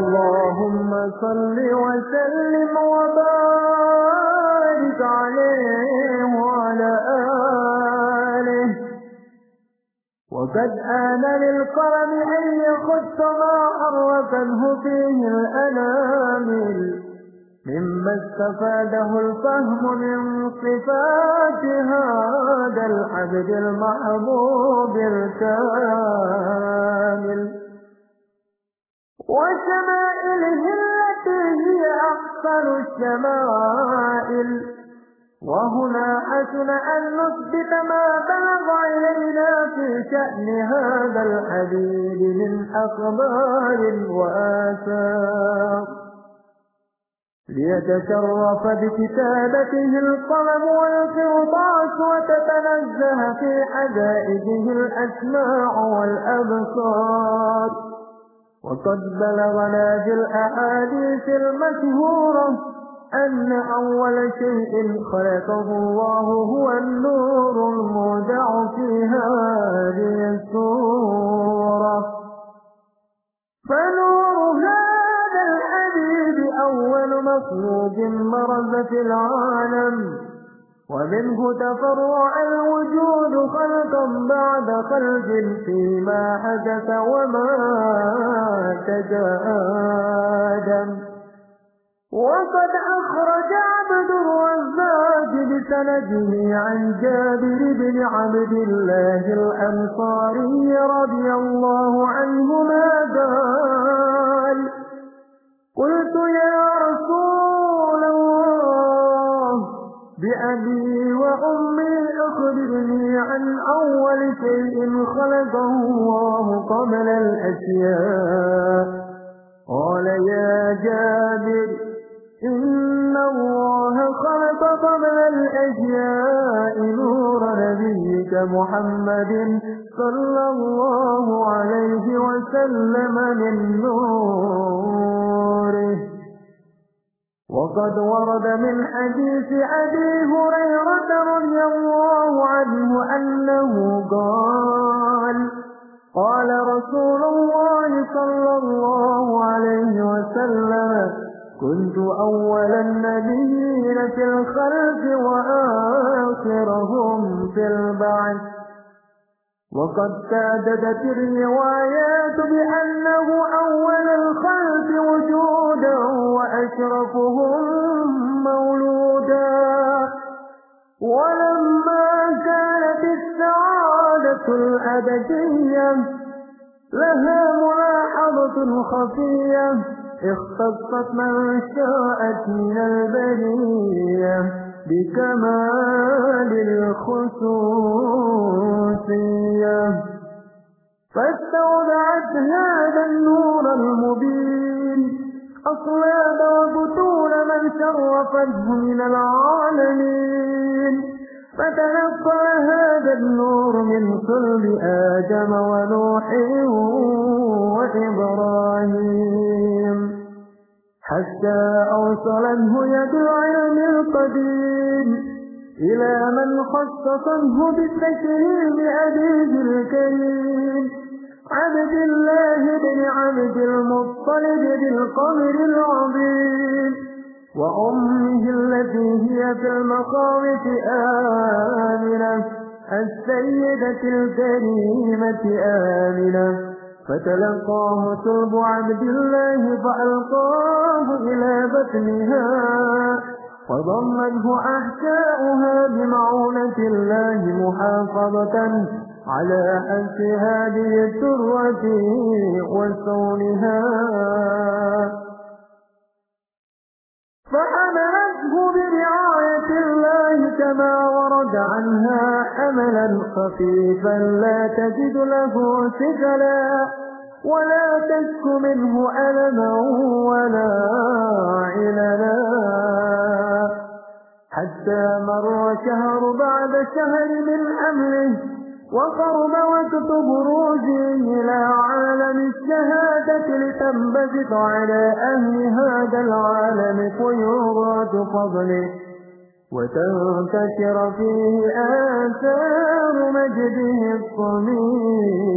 اللهم صل وسلم وبارك عليه وعلى آله. وقد آن للقلم أن يخص ما حركته فيه الأنامل. مما استفاده الفهم من صفات هذا العبد المحبوب الكامل. وشمائله التي هي أحسن الشمائل. وهنا حسن أن نثبت ما بلغ إلينا في شأن هذا الحبيب من أخبار وآثار. ليتشرف بكتابته القلم والقرطاس وتتنزه في حدائقه الأسماع والأبصار. وقد بلغنا في الأحاديث المشهورة أن أول شيء خلقه الله هو النور المودع في هذه السورة. فنور هذا الحبيب أول مخلوق مرز في العالم ومنه تفرع الوجود خلقا بعد خلق فيما حدث وما تجادم وقد أخرج عبد الرزاق بسنده عن جابر بن عبد الله الأنصاري رضي الله عنهما قال قلت يا رسول الله بأبي وأمي أخبرني عن أول شيء خلقه الله قبل الأشياء. قال يا جابر إن الله خلق قبل الأشياء نور نبيك محمد صلى الله عليه وسلم من نوره. وقد ورد من حديث أبي هريرة رضي الله عنه أنه قال قال رسول الله صلى الله عليه وسلم كنت أول النبيين في الخلق وآخرهم في البعث. وقد تعددت الروايات بأنه أول الخلق وجودا وأشرفهم مولودا. ولما كانت السعادة الأبدية لها ملاحظة خفية اختصت من شاءت من البرية بكمال الخصوصية. فاستودعت هذا النور المبين. أصلاب وبطول من شرفته من العالمين. فتنقل هذا النور من صلب آدم ونوح وإبراهيم. حتى أوصله يد العلم القديم. إلى من خصصه بالتكريم أبيه الكريم. عبد الله بن عبد المطلب بالقمر العظيم. وأمه التي هي في المخاوف آمنة السيدة الكريمة آمنة. فتلقاه صلب عبد الله فألقاه إلى بطنها. وضمته أحشاؤها بمعونة الله محافظة على حس هذه السرة وصونها فحملته برعاية الله كما ورد عنها حملا خفيفا لا تجد له سجلا ولا تشك منه ألما ولا عللا. حتى مر شهر بعد شهر من حمله وقرب وقت بروزه إلى عالم الشهادة لتنبسط على أهل هذا العالم طيورات فضله. وتنتشر فيه آثار مجده الصميم.